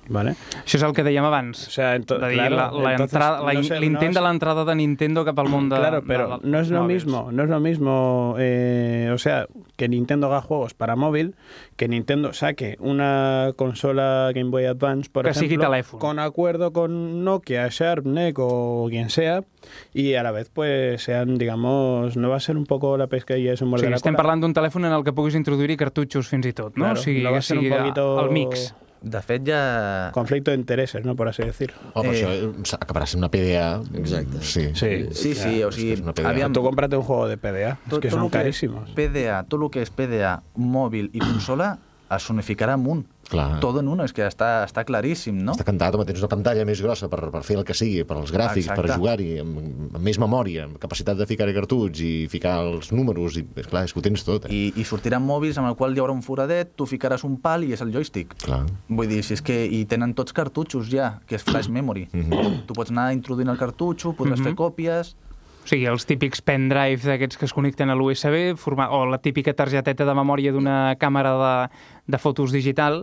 ¿vale? Això és el que dèiem abans. O sea, ento- de dir, claro, la- la entonces, entrada- la no in- sé, l'intent no de l'entrada de Nintendo cap al món de Claro, pero de, de, no es lo mòbils. mismo, no es lo mismo, eh, o sea, que Nintendo haga juegos para móvil, que Nintendo saque una consola Game Boy Advance, por Que ejemplo, con acuerdo con Nokia, Sharp, NEC o quien sea, y a la vez pues sean, digamos, no va a ser un poco la pesquilla y se O muerde sigui, la estem cola? parlant d'un telèfon en el que puguis introduir cartutxos fins i tot, no? Claro, o sigui, no va ser un sigui de- poquito el mix. De fet, ja... Conflicto de intereses, ¿no? Por así decir. Oh, però Eh. això eh, acabarà sent una PDA. Exacte. Sí. Sí. Sí, sí, o és que sigui, és una PDA. aviam, Tú cómprate un juego de PDA, es tot, que tot son lo que és carísimos. PDA, tot el que és PDA, mòbil i consola, es unificarà en un. Clar. Tot en un, és que està, està claríssim, no? Està cantat, home, tens una pantalla més grossa per, per fer el que sigui, per als gràfics, Exacte. per jugar-hi, amb, amb més memòria, amb capacitat de ficar-hi cartuts i ficar els números, i és clar, és que ho tens tot. Eh? I, I sortiran mòbils amb el qual hi haurà un foradet, tu ficaràs un pal i és el joystick. Clar. Vull dir, si és que i tenen tots cartutxos ja, que és flash memory. Mhm. Tu pots anar introduint el cartutxo, podràs fer còpies... O sigui, els típics pendrive d'aquests que es connecten a l'USB, o la típica targeteta de memòria d'una càmera de, de fotos digital,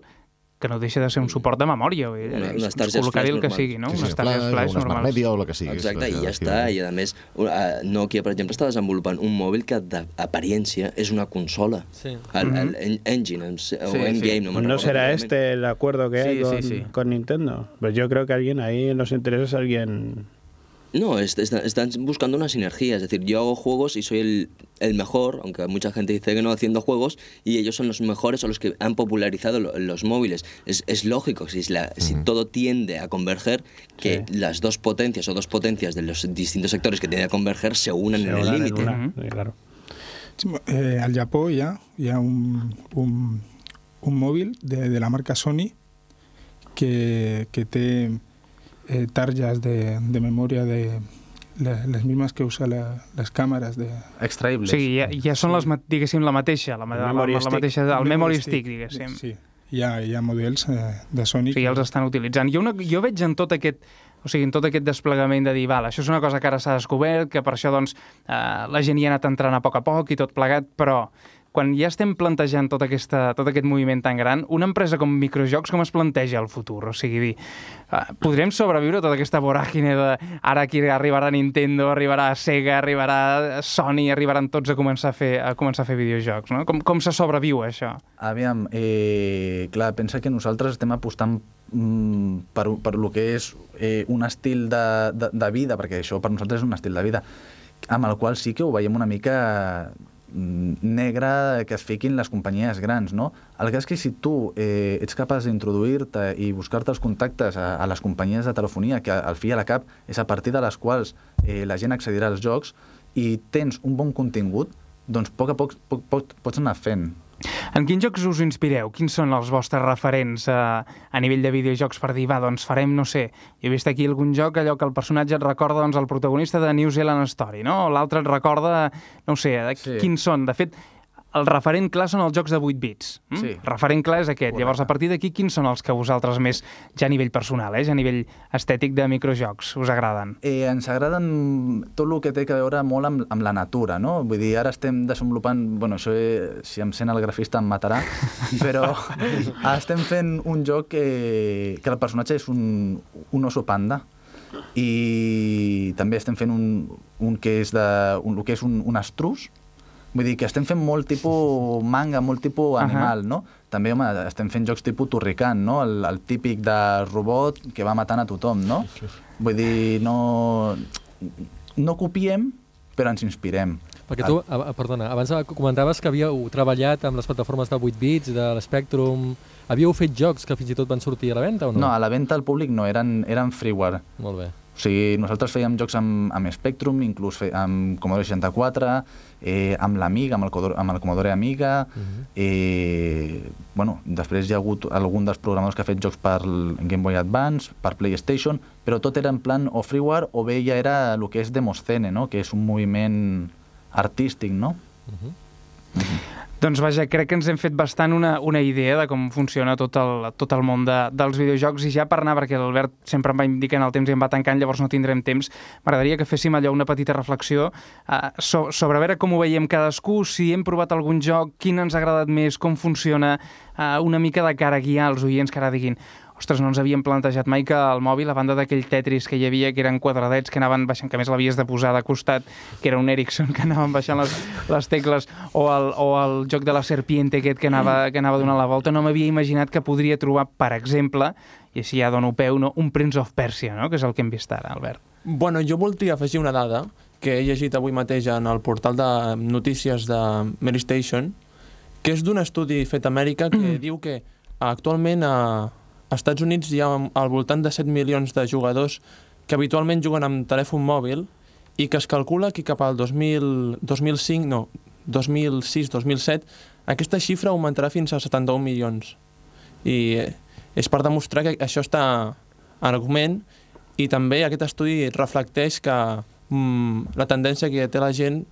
que no deixa de ser un suport de memòria. unes targetes Col·locar-hi el que flash sigui, no? Sí, sí, unes targetes flash, flash normals. Media o el que sigui. Exacte, i la- ja la- està. I a més, eh, Nokia, per exemple, està desenvolupant un mòbil que d'apariència és una consola. Sí. El, el, el Engine, em sé- o Sí, Endgame, sí. no me'n ¿No será realment. este el acuerdo que hay Sí, con, sí, sí. con Nintendo? Pues yo creo que alguien ahí en los intereses, alguien No, es- está- están buscando una sinergia. Es decir, yo hago juegos y soy el, el mejor, aunque mucha gente dice que no haciendo juegos, y ellos son los mejores o los que han popularizado lo- los móviles. Es, es lógico, si, es la- si todo tiende a converger, que las dos potencias o dos potencias de los distintos sectores que tienden a converger se unan se en el límite. Sí, claro. Sí, eh, al Japó hi ha, hi ha un, un, un mòbil de, de la marca Sony que, que té eh, tarjas de, de memòria de le- les mismes que usa la, les càmeres de... O Extraïbles. sigui, ja, ja són, les, diguéssim, la mateixa, la, la, la, la stick. mateixa, el memory stick, diguéssim. Sí, hi ha, hi ha models eh, de Sony O sigui, els estan utilitzant. Jo, una, jo veig en tot aquest o sigui, en tot aquest desplegament de dir, val, això és una cosa que ara s'ha descobert, que per això doncs, eh, la gent hi ha anat entrant a poc a poc i tot plegat, però quan ja estem plantejant tot, aquesta, tot aquest moviment tan gran, una empresa com Microjocs com es planteja el futur? O sigui, dir, eh, podrem sobreviure tota aquesta voràgine de ara aquí arribarà Nintendo, arribarà Sega, arribarà Sony, arribaran tots a començar a fer, a començar a fer videojocs, no? Com, com se sobreviu això? Aviam, eh, clar, pensa que nosaltres estem apostant mm, per, per lo que és eh, un estil de, de, de vida, perquè això per nosaltres és un estil de vida, amb el qual sí que ho veiem una mica negre que es fiquin les companyies grans, no? El cas que si tu eh, ets capaç d'introduir-te i buscar-te els contactes a, a les companyies de telefonia, que al fi i a la cap és a partir de les quals eh, la gent accedirà als jocs, i tens un bon contingut, doncs a poc a poc, poc, poc pots anar fent. En quins jocs us inspireu? Quins són els vostres referents a, a nivell de videojocs per dir, va, doncs farem, no sé, he vist aquí algun joc, allò que el personatge et recorda doncs, el protagonista de New Zealand Story, no? O l'altre et recorda, no ho sé, de Sí. quins són. De fet, el referent clar són els jocs de 8 bits. Mm? Sí. El referent clar és aquest. Llavors, a partir d'aquí, quins són els que vosaltres més, ja a nivell personal, eh? ja a nivell estètic de microjocs, us agraden? Eh, ens agraden tot el que té a veure molt amb, amb la natura, no? Vull dir, ara estem desenvolupant... Bueno, això, eh, si em sent el grafista em matarà, però estem fent un joc que, que el personatge és un, un oso panda i també estem fent un, un que és, de, un, que és un, un estrus, Vull dir que estem fent molt tipus manga, molt tipus animal, uh -huh. no? També, home, estem fent jocs tipus Turrican, no? El, el típic de robot que va matant a tothom, no? Vull dir, no... No copiem, però ens inspirem. Perquè tu, a, perdona, abans comentaves que havíeu treballat amb les plataformes de 8 bits, de l'Spectrum... Havíeu fet jocs que fins i tot van sortir a la venda o no? No, a la venda al públic no, eren, eren freeware. Molt bé. O sigui, nosaltres fèiem jocs amb, amb Spectrum, inclús fe, amb Commodore 64, eh, amb l'Amiga, amb, el, amb el Commodore Amiga, uh -huh. eh, bueno, després hi ha hagut algun dels programadors que ha fet jocs per Game Boy Advance, per PlayStation, però tot era en plan o freeware o bé ja era el que és Demoscene, no? que és un moviment artístic, no? Doncs vaja, crec que ens hem fet bastant una, una idea de com funciona tot el, tot el món de, dels videojocs. I ja per anar, perquè l'Albert sempre em va indicant el temps i em va tancant, llavors no tindrem temps, m'agradaria que féssim allò una petita reflexió uh, so, sobre veure com ho veiem cadascú, si hem provat algun joc, quin ens ha agradat més, com funciona, uh, una mica de cara a guiar els oients que ara diguin ostres, no ens havíem plantejat mai que el mòbil, a banda d'aquell Tetris que hi havia, que eren quadradets que anaven baixant, que més l'havies de posar de costat, que era un Ericsson que anaven baixant les, les tecles, o el, o el joc de la serpiente aquest que anava, que anava donant la volta, no m'havia imaginat que podria trobar, per exemple, i així ja dono peu, no? un Prince of Persia, no? que és el que hem vist ara, Albert. Bueno, jo voldria afegir una dada que he llegit avui mateix en el portal de notícies de Mary Station, que és d'un estudi fet a Amèrica que diu que actualment a, als Estats Units hi ha al voltant de 7 milions de jugadors que habitualment juguen amb telèfon mòbil i que es calcula que cap al 2000, 2005, no, 2006-2007, aquesta xifra augmentarà fins a 71 milions. I és per demostrar que això està en augment i també aquest estudi reflecteix que mm, la tendència que té la gent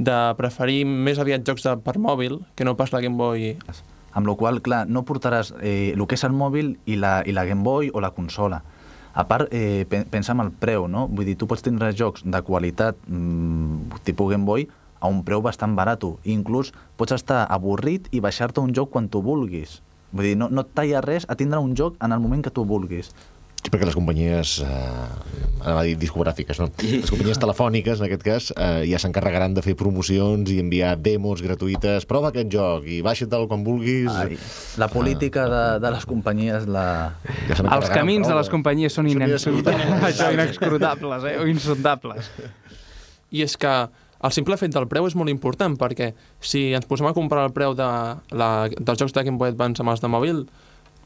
de preferir més aviat jocs de, per mòbil que no pas la Game Boy. Amb la qual clar, no portaràs eh, el que és el mòbil i la, i la Game Boy o la consola. A part, eh, pe- pensa en el preu, no? Vull dir, tu pots tindre jocs de qualitat mm, tipus Game Boy a un preu bastant barat. Inclús pots estar avorrit i baixar-te un joc quan tu vulguis. Vull dir, no, no et talla res a tindre un joc en el moment que tu vulguis. Sí, perquè les companyies, eh, anava a dir discogràfiques, no? Les companyies telefòniques, en aquest cas, eh, ja s'encarregaran de fer promocions i enviar demos gratuïtes. Prova aquest joc i baixa-te'l quan vulguis. Ai, la política de, de les companyies la... Ja Els camins de prou, les eh? companyies són, inexcrutables. Eh? o insondables. I és que el simple fet del preu és molt important, perquè si ens posem a comparar el preu de la, dels jocs de Game Boy Advance amb els de mòbil,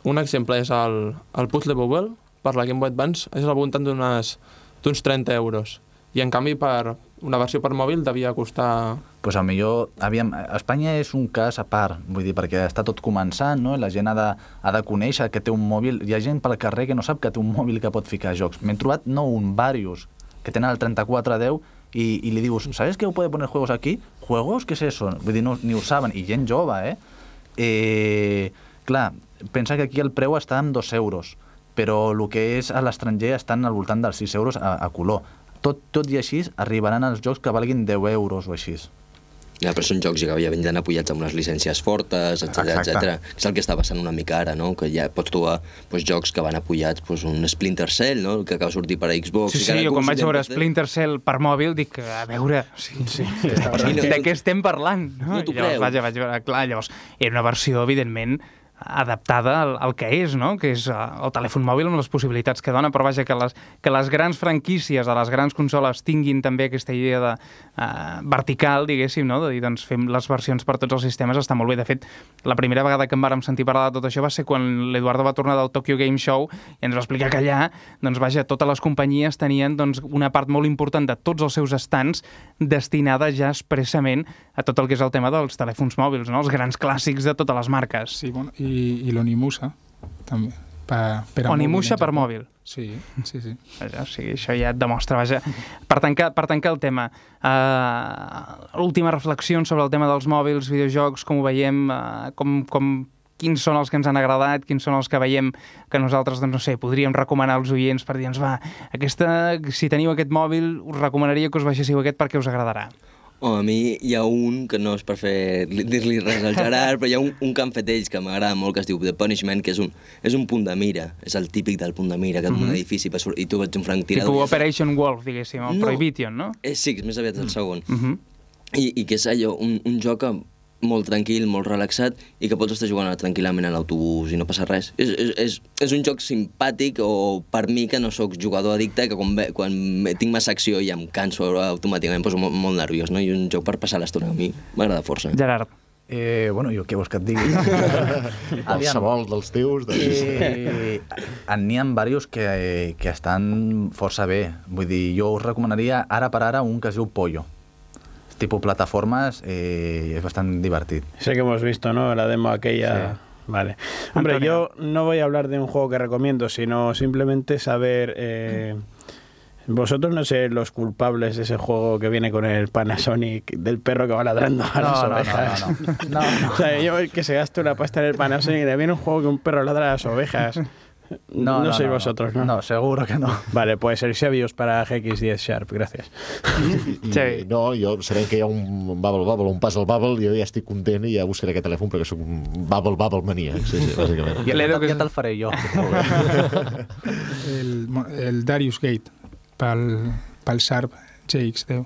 un exemple és el, el Puzzle Bobble, per la Game Boy Advance, és al voltant d'uns 30 euros. I en canvi, per una versió per mòbil devia costar... pues a millor, aviam, Espanya és un cas a part, vull dir, perquè està tot començant, no? La gent ha de, ha de conèixer que té un mòbil. Hi ha gent pel carrer que no sap que té un mòbil que pot ficar jocs. M'he trobat, no un, varios, que tenen el 3410 i, i li dius, ¿sabes que puede poner juegos aquí? ¿Juegos? ¿Qué es eso? Vull dir, no, ni ho saben. I gent jove, eh? eh? Clar, pensa que aquí el preu està en 2 euros, però el que és a l'estranger estan al voltant dels 6 euros a, a color. Tot, tot i així arribaran els jocs que valguin 10 euros o així. Ja, però són jocs que ja vindran apoyats amb unes llicències fortes, etc etc. És el que està passant una mica ara, no? Que ja pots trobar doncs, jocs que van apoyats, doncs, un Splinter Cell, no? Que acaba de sortir per a Xbox. Sí, sí, jo quan vaig veure Splinter Cell per mòbil dic, a veure, sí, sí, Sí, no- de què estem parlant? No, No llavors, creus. vaja, vaig veure, clar, llavors era una versió, evidentment, adaptada al, al que és, no? que és eh, el telèfon mòbil amb les possibilitats que dona, però vaja, que les, que les grans franquícies de les grans consoles tinguin també aquesta idea de uh, vertical, diguéssim, no? de dir, doncs fem les versions per tots els sistemes, està molt bé. De fet, la primera vegada que em vàrem sentir parlar de tot això va ser quan l'Eduardo va tornar del Tokyo Game Show i ens va explicar que allà, doncs vaja, totes les companyies tenien doncs, una part molt important de tots els seus estants destinada ja expressament a tot el que és el tema dels telèfons mòbils, no? els grans clàssics de totes les marques. Sí, bueno, y, y l'Onimusa també. per, per a Onimusha mòbil, per mòbil. Sí, sí, sí. Vaja, o sigui, això ja et demostra, vaja. Per tancar, per tancar el tema, uh, última reflexió sobre el tema dels mòbils, videojocs, com ho veiem, uh, com, com, quins són els que ens han agradat, quins són els que veiem que nosaltres, doncs, no sé, podríem recomanar als oients per dir-nos, va, aquesta, si teniu aquest mòbil, us recomanaria que us baixéssiu aquest perquè us agradarà. Oh, a mi hi ha un, que no és per fer dir-li res al Gerard, però hi ha un, un que han fet ells que m'agrada molt, que es diu The Punishment, que és un, és un punt de mira, és el típic del punt de mira, que és Mhm. un edifici per i tu ets un franc tirador. Tipus és- Operation Wolf, diguéssim, o No. Prohibition, no? Eh, sí, més aviat el segon. Uh -huh. I, I que és allò, un, un joc que molt tranquil, molt relaxat i que pots estar jugant tranquil·lament a l'autobús i no passa res. És, és, és, és un joc simpàtic o per mi que no sóc jugador addicte que quan, ve, quan tinc massa acció i em canso automàticament, em poso molt, molt nerviós, no? I un joc per passar l'estona a mi m'agrada força. Gerard. Eh, bueno, jo què vols que et digui? Qualsevol dels teus... Doncs... Eh, N'hi ha diversos que, que estan força bé. Vull dir, jo us recomanaria ara per ara un que es diu Pollo. Tipo plataformas, eh, es bastante divertido. Sé que hemos visto, ¿no? La demo aquella. Vale. Hombre, yo no voy a hablar de un juego que recomiendo, sino simplemente saber. eh, vosotros no sé los culpables de ese juego que viene con el Panasonic del perro que va ladrando a No, las no, no, ovejas. no, no. No, o sea, yo que se gasta una pasta en el Panasonic y le viene un juego que un perro ladra a las ovejas. No, No, no, sois no, vosotros, ¿no? No, seguro que no. Vale, pues el Xevios para GX10 Sharp, gracias. I, no, jo sabent que hi ha un Bubble Bubble, un Puzzle Bubble, jo ja estic content i ja buscaré aquest telèfon perquè sóc un Bubble Bubble maníac, sí, sí, bàsicament. Ja, ja, ja te'l faré jo. El, el Darius Gate pel, pel Sharp GX10.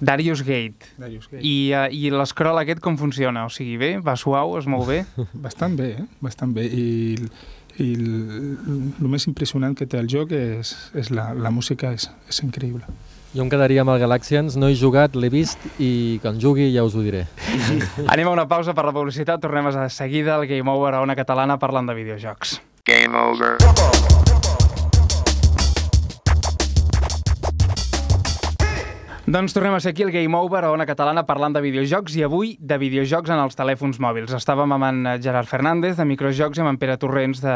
Darius Gate. Darius Gate. I, uh, i l'escroll aquest com funciona? O sigui, bé? Va suau? Es mou bé? Bastant bé, eh? Bastant bé. I, i el, el més impressionant que té el joc és, és la, la música, és, és increïble. Jo em quedaria amb el Galaxians, no he jugat, l'he vist i quan jugui ja us ho diré. Anem a una pausa per la publicitat, tornem a seguida al Game Over a Ona Catalana parlant de videojocs. Game over. Doncs tornem a ser aquí al Game Over a Ona Catalana parlant de videojocs i avui de videojocs en els telèfons mòbils. Estàvem amb en Gerard Fernández de Microjocs i amb en Pere Torrents de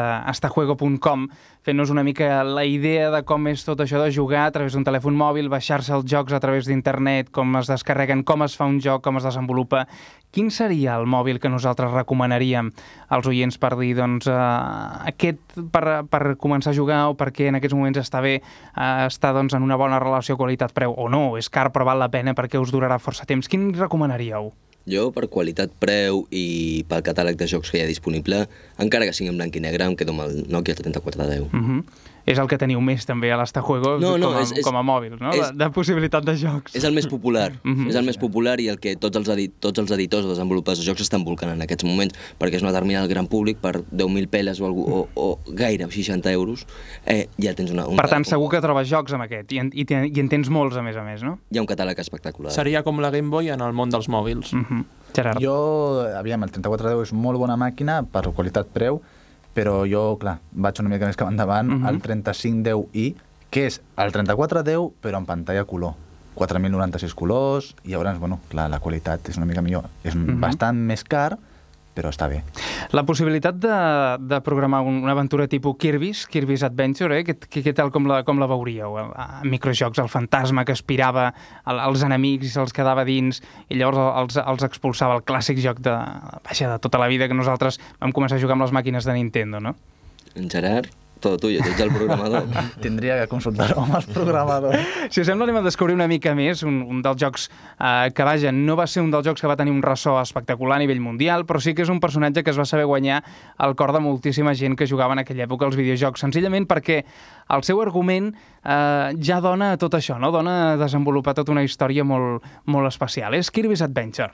fent-nos una mica la idea de com és tot això de jugar a través d'un telèfon mòbil, baixar-se els jocs a través d'internet, com es descarreguen, com es fa un joc, com es desenvolupa. Quin seria el mòbil que nosaltres recomanaríem als oients per dir, doncs, eh, aquest per, per començar a jugar o perquè en aquests moments està bé eh, estar doncs, en una bona relació qualitat-preu o no, és car però val la pena perquè us durarà força temps. Quin recomanaríeu? Jo, per qualitat-preu i pel catàleg de jocs que hi ha disponible, encara que sigui en blanc i negre, em quedo amb el Nokia 3410. Mm -hmm. És el que teniu més també a l'Estajuego No, no, com, a, és- és- com a mòbil, no? és- de, possibilitat de jocs. És el més popular, Mhm. és el més popular i el que tots els, edit tots els editors o desenvolupadors de jocs estan volcant en aquests moments, perquè és una terminal gran públic per 10.000 peles o, algú, o, o gaire 60 euros, eh, ja tens una, un, Per tant, segur que trobes jocs amb aquest i en, i, ten, i en tens molts, a més a més, no? hi ha un catàleg espectacular. Seria com la Game Boy en el món dels mòbils. Mm -hmm. Gerard. Jo, aviam, el 3410 és molt bona màquina per qualitat-preu, però jo, clar, vaig una mica més cap endavant Mhm. al 3510i, que és el 3410 però en pantalla color. 4.096 colors, i llavors, bueno, clar, la qualitat és una mica millor. És Mhm. bastant més car, però està bé. La possibilitat de, de programar un, una aventura tipus Kirby's, Kirby's Adventure, eh? què, què, tal com la, com la veuríeu? A, a microjocs, el fantasma que aspirava al, als enemics i se'ls quedava dins i llavors els, els expulsava el clàssic joc de, vaja, de tota la vida que nosaltres vam començar a jugar amb les màquines de Nintendo, no? En Gerard, tot tuyo, tu ets el programador. Tindria que consultar-ho amb els programadors. Si us sembla, anem a descobrir una mica més un, un dels jocs eh, que, vaja, no va ser un dels jocs que va tenir un ressò espectacular a nivell mundial, però sí que és un personatge que es va saber guanyar el cor de moltíssima gent que jugava en aquella època als videojocs, senzillament perquè el seu argument eh, ja dona tot això, no? Dona a desenvolupar tota una història molt, molt especial. És Kirby's Adventure.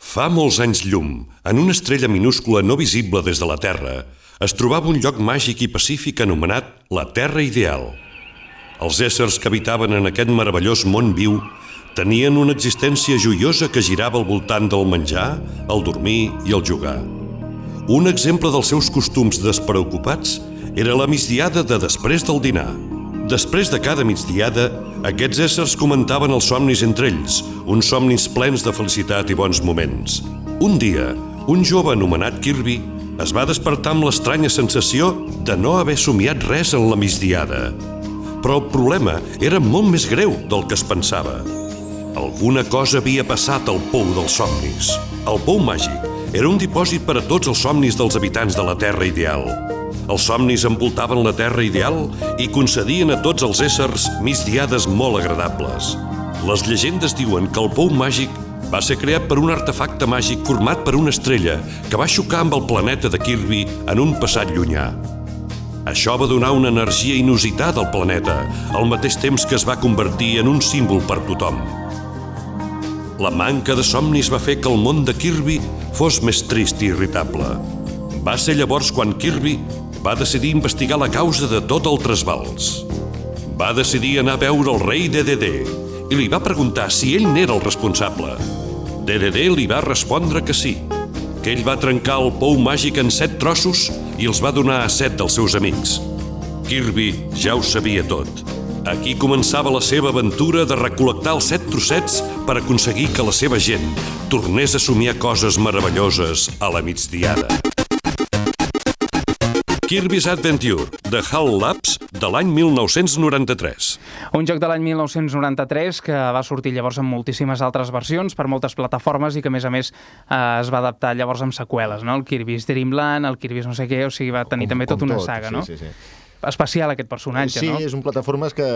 Fa molts anys llum, en una estrella minúscula no visible des de la Terra, es trobava un lloc màgic i pacífic anomenat la Terra Ideal. Els éssers que habitaven en aquest meravellós món viu tenien una existència joiosa que girava al voltant del menjar, el dormir i el jugar. Un exemple dels seus costums despreocupats era la migdiada de després del dinar. Després de cada migdiada, aquests éssers comentaven els somnis entre ells, uns somnis plens de felicitat i bons moments. Un dia, un jove anomenat Kirby es va despertar amb l'estranya sensació de no haver somiat res en la migdiada. Però el problema era molt més greu del que es pensava. Alguna cosa havia passat al pou dels somnis. El pou màgic era un dipòsit per a tots els somnis dels habitants de la Terra ideal. Els somnis envoltaven la Terra ideal i concedien a tots els éssers migdiades molt agradables. Les llegendes diuen que el pou màgic va ser creat per un artefacte màgic format per una estrella que va xocar amb el planeta de Kirby en un passat llunyà. Això va donar una energia inusitada al planeta, al mateix temps que es va convertir en un símbol per tothom. La manca de somnis va fer que el món de Kirby fos més trist i irritable. Va ser llavors quan Kirby va decidir investigar la causa de tot el trasbals. Va decidir anar a veure el rei DDD i li va preguntar si ell n'era el responsable. DDD li va respondre que sí, que ell va trencar el pou màgic en set trossos i els va donar a set dels seus amics. Kirby ja ho sabia tot. Aquí començava la seva aventura de recol·lectar els set trossets per aconseguir que la seva gent tornés a somiar coses meravelloses a la migdiada. Kirby's Adventure, de HAL Labs, de l'any 1993. Un joc de l'any 1993 que va sortir llavors amb moltíssimes altres versions per moltes plataformes i que, a més a més, eh, es va adaptar llavors amb seqüeles, no? El Kirby's Dream Land, el Kirby's no sé què, o sigui, va tenir Com- també com tota una tot, saga, sí, no? sí, sí. Especial aquest personatge, sí, no? és un plataformes que...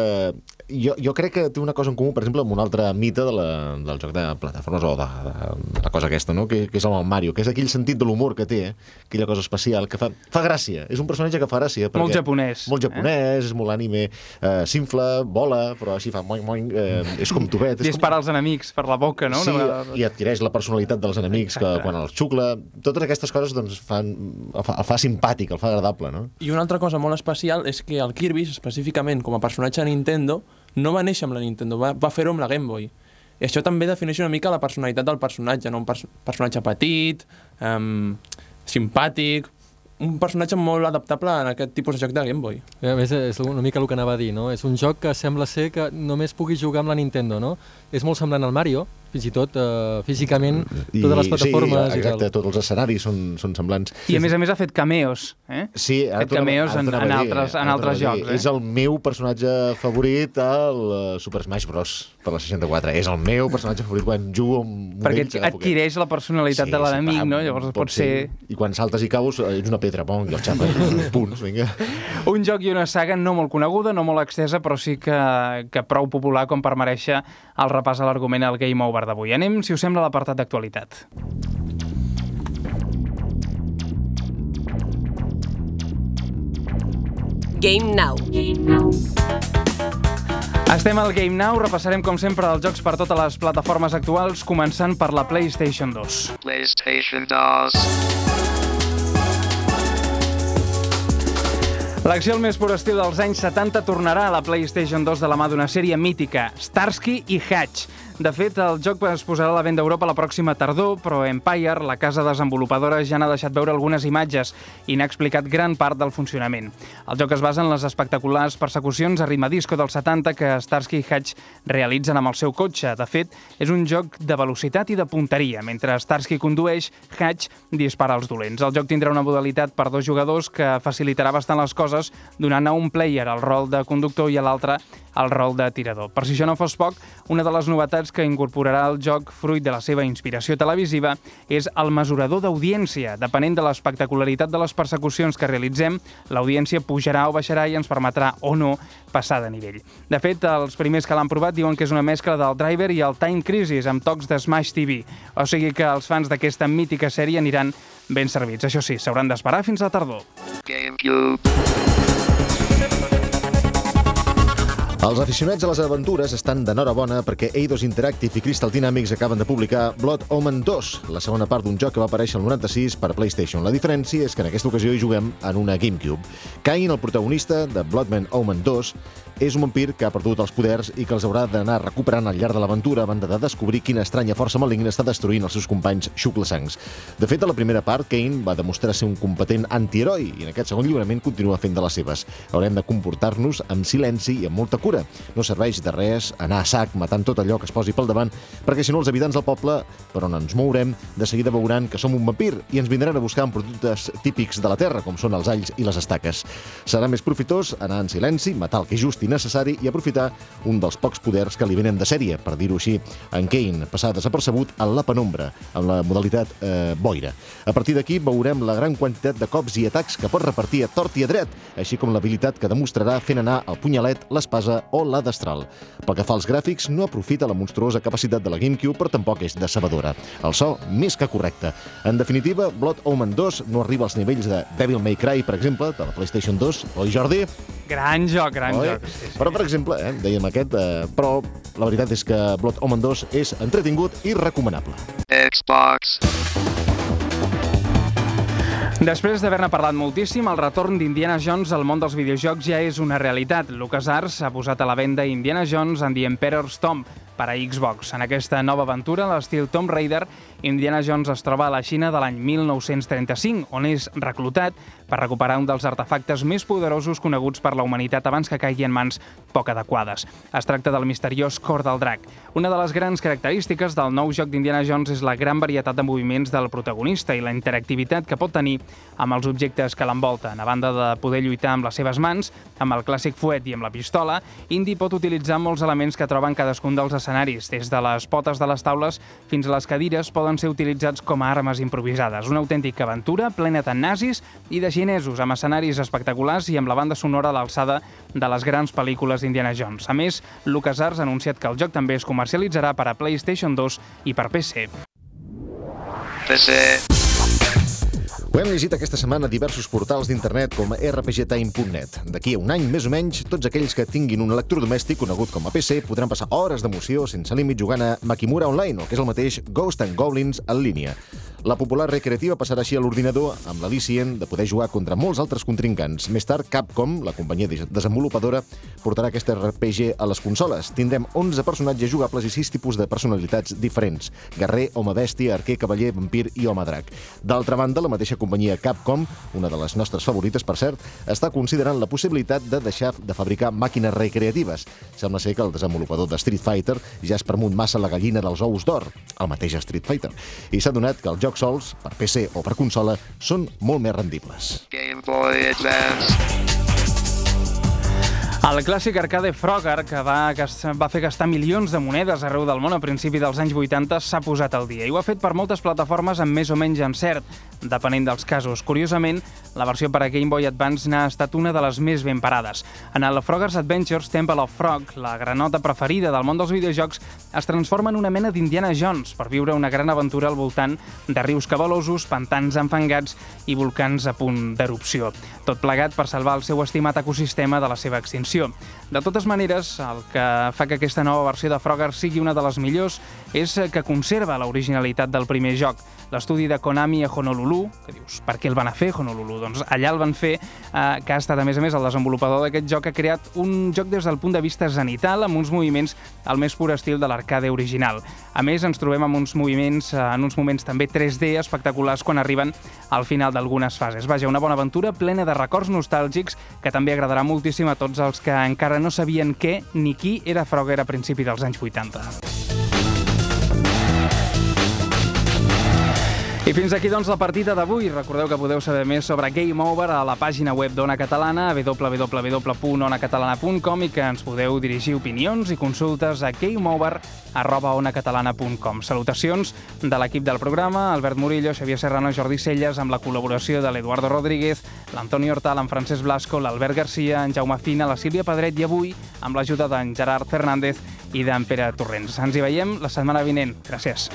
Jo, jo crec que té una cosa en comú, per exemple, amb un altre mite de la, del joc de plataformes o de, de, de la cosa aquesta, no? que, que és el Mario, que és aquell sentit de l'humor que té, eh? aquella cosa especial, que fa, fa gràcia. És un personatge que fa gràcia. Molt perquè- japonès, Molt japonès, és molt anime, eh, s'infla, vola, però així fa moing, moing, eh, és com tubet. És com... Dispara els enemics per la boca, no? Sí, Una vegada- i adquireix la personalitat dels enemics que, quan els xucla. Totes aquestes coses doncs, fan, el, fa, el fa simpàtic, el fa agradable, no? I una altra cosa molt especial és que el Kirby, específicament com a personatge de Nintendo, no va néixer amb la Nintendo, va, va fer-ho amb la Game Boy. I això també defineix una mica la personalitat del personatge, no? un pers personatge petit, um, simpàtic, un personatge molt adaptable en aquest tipus de joc de Game Boy. I a més, és una mica el que anava a dir, no? És un joc que sembla ser que només pugui jugar amb la Nintendo, no? És molt semblant al Mario, fins i tot uh, físicament, totes les plataformes... Sí, i tal. exacte, tots els escenaris són, són semblants. I a més a més ha fet cameos, eh? Sí, ha fet cameos en, en, altres, en altres jocs. Eh? És el meu personatge favorit al uh, Super Smash Bros. per la 64. És el meu personatge favorit quan jugo amb Perquè poquet. adquireix la personalitat de l'enemic, pam, no? Llavors pot ser... I quan saltes i caus, eh, ets una pedra, pong, i el xapa, punts, vinga. Un joc i una saga no molt coneguda, no molt extensa, però sí que, que prou popular com per mereixer el repàs a l'argument al Game Over d'avui. Anem, si us sembla, a l'apartat d'actualitat. Game Now. Estem al Game Now, repassarem com sempre els jocs per totes les plataformes actuals, començant per la PlayStation 2. PlayStation DOS. L'acció al més pur estil dels anys 70 tornarà a la PlayStation 2 de la mà d'una sèrie mítica, Starsky i Hatch. De fet, el joc es posarà a la venda a Europa la pròxima tardor, però Empire, la casa desenvolupadora, ja n'ha deixat veure algunes imatges i n'ha explicat gran part del funcionament. El joc es basa en les espectaculars persecucions a ritme disco dels 70 que Starsky i Hatch realitzen amb el seu cotxe. De fet, és un joc de velocitat i de punteria. Mentre Starsky condueix, Hatch dispara als dolents. El joc tindrà una modalitat per dos jugadors que facilitarà bastant les coses, donant a un player el rol de conductor i a l'altre el rol de tirador. Per si això no fos poc, una de les novetats que incorporarà el joc, fruit de la seva inspiració televisiva, és el mesurador d'audiència. Depenent de l'espectacularitat de les persecucions que realitzem, l'audiència pujarà o baixarà i ens permetrà o no passar de nivell. De fet, els primers que l'han provat diuen que és una mescla del Driver i el Time Crisis, amb tocs de Smash TV. O sigui que els fans d'aquesta mítica sèrie aniran ben servits. Això sí, s'hauran d'esperar fins a la tardor. GameCube. Els aficionats a les aventures estan d'enhorabona perquè Eidos Interactive i Crystal Dynamics acaben de publicar Blood Omen 2, la segona part d'un joc que va aparèixer el 96 per PlayStation. La diferència és que en aquesta ocasió hi juguem en una GameCube. Cain, el protagonista de Bloodman Omen 2, és un vampir que ha perdut els poders i que els haurà d'anar recuperant al llarg de l'aventura a banda de descobrir quina estranya força maligna està destruint els seus companys xuclasangs. De fet, a la primera part, Kane va demostrar ser un competent antiheroi i en aquest segon lliurament continua fent de les seves. Haurem de comportar-nos amb silenci i amb molta cura. No serveix de res anar a sac matant tot allò que es posi pel davant, perquè si no els habitants del poble per on ens mourem, de seguida veuran que som un vampir i ens vindran a buscar amb productes típics de la terra, com són els alls i les estaques. Serà més profitós anar en silenci, matar el que és just i necessari i aprofitar un dels pocs poders que li venen de sèrie, per dir-ho així, en Kane, passar desapercebut en la penombra, amb la modalitat eh, boira. A partir d'aquí veurem la gran quantitat de cops i atacs que pot repartir a tort i a dret, així com l'habilitat que demostrarà fent anar el punyalet, l'espasa o la destral. Pel que fa als gràfics, no aprofita la monstruosa capacitat de la GameCube, però tampoc és decebedora. El so, més que correcte. En definitiva, Blood Omen 2 no arriba als nivells de Devil May Cry, per exemple, de la PlayStation 2, oi Jordi? Gran joc, gran Oi? joc. Sí, sí. Però, per exemple, eh, dèiem aquest, eh, però la veritat és que Blood Omen 2 és entretingut i recomanable. Xbox. Després d'haver-ne parlat moltíssim, el retorn d'Indiana Jones al món dels videojocs ja és una realitat. LucasArts ha posat a la venda Indiana Jones and the Emperor's Tomb per a Xbox. En aquesta nova aventura, l'estil Tomb Raider, Indiana Jones es troba a la Xina de l'any 1935, on és reclutat per recuperar un dels artefactes més poderosos coneguts per la humanitat abans que caigui en mans poc adequades. Es tracta del misteriós cor del drac. Una de les grans característiques del nou joc d'Indiana Jones és la gran varietat de moviments del protagonista i la interactivitat que pot tenir amb els objectes que l'envolten. A banda de poder lluitar amb les seves mans, amb el clàssic fuet i amb la pistola, Indy pot utilitzar molts elements que troben cadascun dels escenaris. Des de les potes de les taules fins a les cadires poden ser utilitzats com a armes improvisades. Una autèntica aventura plena de nazis i de xinesos, amb escenaris espectaculars i amb la banda sonora a l'alçada de les grans pel·lícules d'Indiana Jones. A més, LucasArts ha anunciat que el joc també es comercialitzarà per a PlayStation 2 i per PC. PC. Ho hem llegit aquesta setmana a diversos portals d'internet com rpgtime.net. D'aquí a un any, més o menys, tots aquells que tinguin un electrodomèstic conegut com a PC podran passar hores d'emoció sense límit jugant a Makimura Online, o que és el mateix Ghost and Goblins en línia. La popular recreativa passarà així a l'ordinador amb l'al·licient de poder jugar contra molts altres contrincants. Més tard, Capcom, la companyia des- desenvolupadora, portarà aquest RPG a les consoles. Tindrem 11 personatges jugables i 6 tipus de personalitats diferents. Guerrer, home bèstia, arquer, cavaller, vampir i home drac. D'altra banda, la mateixa companyia Capcom, una de les nostres favorites, per cert, està considerant la possibilitat de deixar de fabricar màquines recreatives. Sembla ser que el desenvolupador de Street Fighter ja es permunt massa la gallina dels ous d'or, el mateix Street Fighter, i s'ha donat que els jocs sols, per PC o per consola, són molt més rendibles. Game Boy Advance. El clàssic arcade Frogger, que va, gast- va fer gastar milions de monedes arreu del món a principi dels anys 80, s'ha posat al dia. I ho ha fet per moltes plataformes amb més o menys encert, depenent dels casos. Curiosament, la versió per a Game Boy Advance n'ha estat una de les més ben parades. En el Frogger's Adventures Temple of Frog, la granota preferida del món dels videojocs, es transforma en una mena d'Indiana Jones per viure una gran aventura al voltant de rius cabalosos, pantans enfangats i volcans a punt d'erupció. Tot plegat per salvar el seu estimat ecosistema de la seva extinció. información. De totes maneres, el que fa que aquesta nova versió de Frogger sigui una de les millors és que conserva l'originalitat del primer joc. L'estudi de Konami a Honolulu, que dius, per què el van a fer Honolulu? Doncs allà el van fer, eh, que ha estat a més a més el desenvolupador d'aquest joc, ha creat un joc des del punt de vista zenital, amb uns moviments al més pur estil de l'arcade original. A més, ens trobem amb uns moviments, eh, en uns moments també 3D espectaculars quan arriben al final d'algunes fases. Vaja, una bona aventura plena de records nostàlgics que també agradarà moltíssim a tots els que encara no sabien què ni qui era Frogger a principi dels anys 80. I fins aquí, doncs, la partida d'avui. Recordeu que podeu saber més sobre Game Over a la pàgina web d'Ona Catalana, www.onacatalana.com i que ens podeu dirigir opinions i consultes a gameover.onacatalana.com. Salutacions de l'equip del programa, Albert Murillo, Xavier Serrano, Jordi Celles, amb la col·laboració de l'Eduardo Rodríguez, l'Antoni Hortal, en Francesc Blasco, l'Albert Garcia, en Jaume Fina, la Sílvia Pedret i avui amb l'ajuda d'en Gerard Fernández i d'en Pere Torrents. Ens hi veiem la setmana vinent. Gràcies.